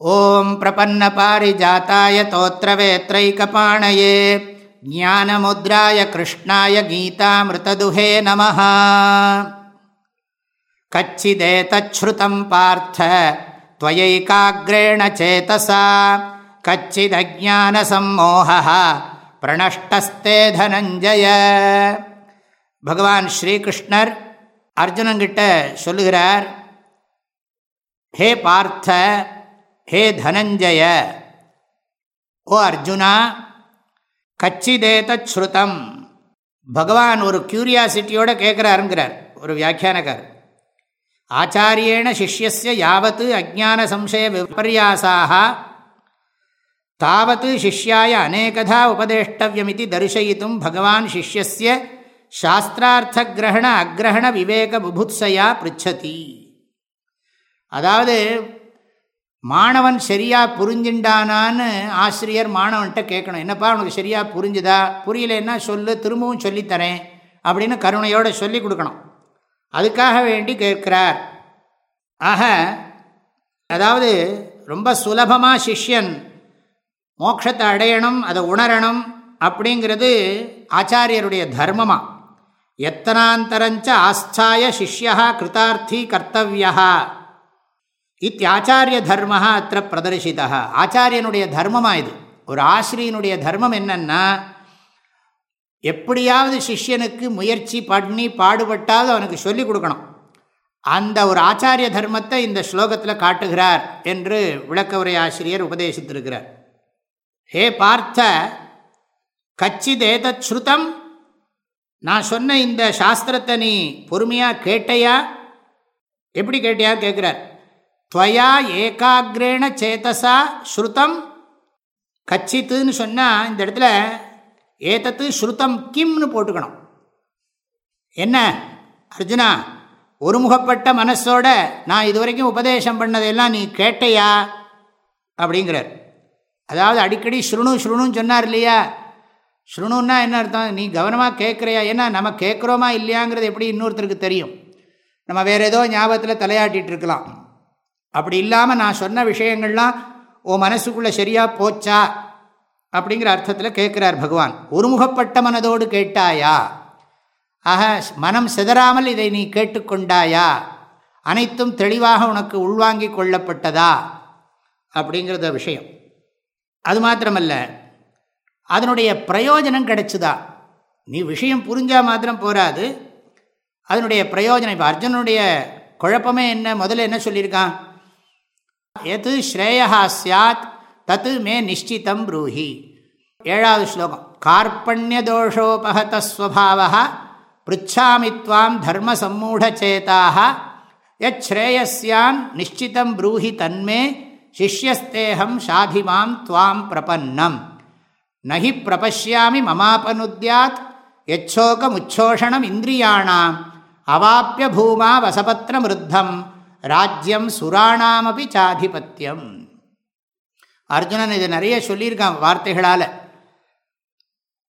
ॐ प्रपन्नपारिजाताय तोत्रवेत्रैकपाणये ज्ञानमुद्राय कृष्णाय गीतामृतदुहे नमः कच्चिदेतच्छ्रुतं पार्थ त्वयैकाग्रेण चेतसा कच्चिदज्ञानसम्मोहः பிரணஷ்டஸ்தே தனஞ்சய பகவான் ஸ்ரீகிருஷ்ணர் அர்ஜுனங்கிட்ட சொல்லுகிறார் ஹே பார்த்த ஹே தனஞ்சய! ஓ அர்ஜுனா! கச்சிதேத ஸ்ருதம்! பகவான் ஒரு கியூரியாசிட்டியோட கேட்குறாருங்கிறார் ஒரு வியாக்கியானக்கார். ஆச்சாரியேண சிஷ்யசிய யாவத்து அஜான சம்சய விபர்யாசாக தாவத் சிஷ்யாய அநேகதா உபதேஷ்டவியமிதி தரிசயித்தும் பகவான் சிஷ்யஸ்ய சாஸ்திரார்த்தகிரகண அக்ரஹண விவேக புபுத்சையா பிருச்சதி அதாவது மாணவன் சரியாக புரிஞ்சுண்டானான்னு ஆசிரியர் மாணவன்கிட்ட கேட்கணும். என்னப்பா உனக்கு சரியாக புரிஞ்சுதா? புரியலன்னா சொல்லு திரும்பவும் சொல்லித்தரேன் அப்படின்னு கருணையோடு சொல்லி கொடுக்கணும். அதுக்காக வேண்டி கேட்கிறார். ஆக அதாவது ரொம்ப சுலபமாக சிஷ்யன் மோட்சத்தை அடையணும் அதை உணரணும் அப்படிங்கிறது ஆச்சாரியருடைய தர்மமாக எத்தனாந்தரஞ்ச ஆஸ்தாய சிஷ்யா கிருதார்த்தி கர்த்தவியா இத்தியாச்சாரிய தர்ம அத்த பிரதர்ஷிதா ஆச்சாரியனுடைய தர்மமாக இது? ஒரு ஆசிரியனுடைய தர்மம் என்னன்னா எப்படியாவது சிஷ்யனுக்கு முயற்சி பண்ணி பாடுபட்டால் அவனுக்கு சொல்லிக் கொடுக்கணும். அந்த ஒரு ஆச்சாரிய தர்மத்தை இந்த ஸ்லோகத்தில் காட்டுகிறார் என்று விளக்க உரை ஆசிரியர் உபதேசித்திருக்கிறார். ஹே பார்த்த கச்சிதேதத் ஸ்ருதம் நான் சொன்ன இந்த சாஸ்திரத்தை நீ பொறுமையாக கேட்டையா? எப்படி கேட்டியா? கேட்குறார். துவயா ஏகாகிரேண சேத்தசா ஸ்ருதம். கச்சித்துன்னு சொன்னால் இந்த இடத்துல ஏதத்து ஸ்ருதம் கிம்னு போட்டுக்கணும். என்ன? அர்ஜுனா ஒருமுகப்பட்ட மனசோட நான் இதுவரைக்கும் உபதேசம் பண்ணதெல்லாம் நீ கேட்டையா? அப்படிங்கிறார். அதாவது அடிக்கடி ஸ்ருணு ஸ்ருணுன்னு சொன்னார் இல்லையா? ஸ்ருணுன்னா என்ன அர்த்தம்? நீ கவனமாக கேட்குறியா? ஏன்னா நம்ம கேட்குறோமா இல்லையாங்கிறது எப்படி இன்னொருத்தருக்கு தெரியும். நம்ம வேறு ஏதோ ஞாபகத்தில் தலையாட்டிகிட்டு இருக்கலாம். அப்படி இல்லாமல் நான் சொன்ன விஷயங்கள்லாம் உன் மனசுக்குள்ளே சரியாக போச்சா? அப்படிங்கிற அர்த்தத்தில் கேட்குறார் பகவான். ஒருமுகப்பட்ட மனதோடு கேட்டாயா? ஆக மனம் சிதறாமல் இதை நீ கேட்டுக்கொண்டாயா? அனைத்தும் தெளிவாக உனக்கு உள்வாங்கி கொள்ளப்பட்டதா? அப்படிங்கிறத விஷயம். அது மாத்திரமல்ல அதனுடைய பிரயோஜனம் கிடைச்சுதா? நீ விஷயம் புரிஞ்சால் மாத்திரம் போராது. அதனுடைய பிரயோஜனம் இப்போ அர்ஜுனனுடைய குழப்பமே என்ன? முதல்ல என்ன சொல்லியிருக்கான்? எது ஸ்ரேயா சாத் தத்து மே நிச்சிதம் ப்ரூஹி. ஏழாவது ஸ்லோகம். கார்பண்யதோஷோபகதஸ்வபாவ பிருச்சாமி துவாம் தர்மசம்மூடச்சேதாக யச்ரேயஸ்யான் நிச்சிதம் ப்ரூஹி தன்மே சிஷ்யஸ்தேகம் சாதிமாம் துவாம் பிரபன்னம். நகி பிரபஷ்யாமி மமாபனுத்யாத் எச்சோகமுச்சோஷணம் இந்திரியாணாம் அவாப்பிய பூமா வசபத்திரமிருத்தம் ராஜ்யம் சுராணாமபி சாதிபத்தியம். அர்ஜுனன் இதை நிறைய சொல்லியிருக்கான் வார்த்தைகளால்.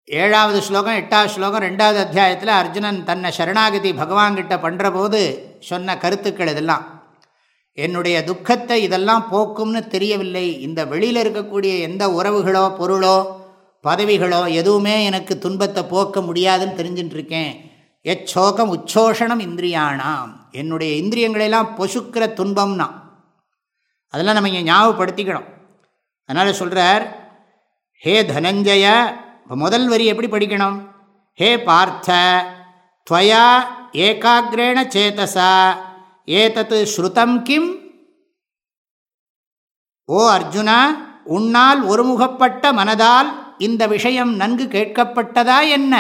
ஏழாவது ஸ்லோகம் எட்டாவது ஸ்லோகம் ரெண்டாவது அத்தியாயத்தில் அர்ஜுனன் தன்னை சரணாகதி பகவான்கிட்ட பண்ணுற போது சொன்ன கருத்துக்கள் இதெல்லாம். என்னுடைய துக்கத்தை இதெல்லாம் போக்கும்னு தெரியவில்லை. இந்த வெளியில் இருக்கக்கூடிய எந்த உறவுகளோ பொருளோ பதவிகளோ எதுவுமே எனக்கு துன்பத்தை போக்க முடியாதுன்னு தெரிஞ்சுட்டுருக்கேன் எச்சோகம் உச்சோஷணம் இந்திரியானாம். என்னுடைய இந்திரியங்களெல்லாம் பொசுக்கிற துன்பம்னா. அதெல்லாம் நம்ம இங்கே ஞாபகப்படுத்திக்கணும். அதனால் சொல்கிறார் ஹே தனஞ்சய இப்போ முதல் வரி எப்படி படிக்கணும்? ஹே பார்த்த துவயா ஏகாகிரேண சேத்தசா ஏதத்து ஸ்ருதம் கிம்? ஓ அர்ஜுனா உன்னால் ஒருமுகப்பட்ட மனதால் இந்த விஷயம் நன்கு கேட்கப்பட்டதா என்ன?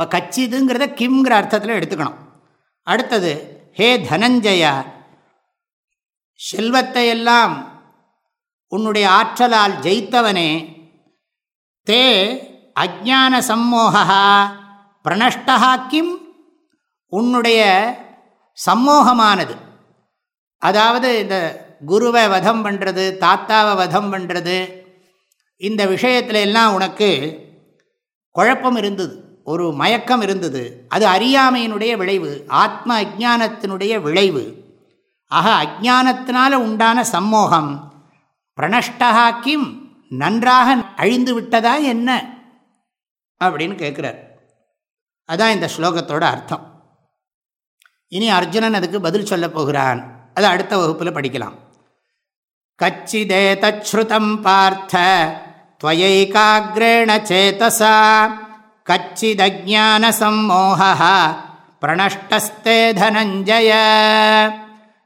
இப்போ கச்சிதுங்கிறத கிம்ங்கிற அர்த்தத்தில் எடுத்துக்கணும். அடுத்தது ஹே தனஞ்சய செல்வத்தை எல்லாம் உன்னுடைய ஆற்றலால் ஜெயித்தவனே தே அஜான சம்மோகா பிரணஷ்டா கிம் உன்னுடைய சம்மோகமானது. அதாவது இந்த குருவை வதம் பண்ணுறது தாத்தாவை வதம் பண்ணுறது இந்த விஷயத்துல எல்லாம் உனக்கு குழப்பம் இருந்தது. ஒரு மயக்கம் இருந்தது அது அறியாமையினுடைய விளைவு ஆத்ம அஜானத்தினுடைய விளைவு ஆக அஜானத்தினால உண்டான சம்மோகம் பிரணஷ்டா கிம் நன்றாக அழிந்து விட்டதா என்ன அப்படின்னு கேட்குறார் அதான் இந்த ஸ்லோகத்தோட அர்த்தம் இனி அர்ஜுனன் அதுக்கு பதில் சொல்ல போகிறான் அது அடுத்த வகுப்பில் படிக்கலாம் கச்சிதே தச்ருதம் பார்த்த त्वयैकाग्रेण चेतसा கச்சிதஜானசம்மோகா பிரணஷ்டஸ்தே தனஞ்சய.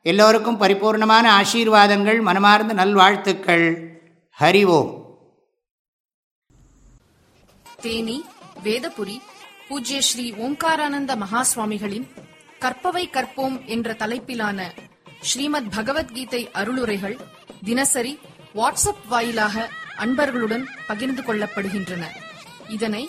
எல்லோருக்கும் பரிபூர்ணமான ஆசீர்வாதங்கள் மனமார்ந்த நல்வாழ்த்துக்கள். ஹரிவோம் தேனி வேதபுரி பூஜ்ய ஸ்ரீ ஓம்காரானந்த மகாசுவாமிகளின் கற்பவை கற்போம் என்ற தலைப்பிலான ஸ்ரீமத் பகவத்கீதை அருளுரைகள் தினசரி வாட்ஸ்அப் வாயிலாக அன்பர்களுடன் பகிர்ந்து கொள்ளப்படுகின்றன. இதனை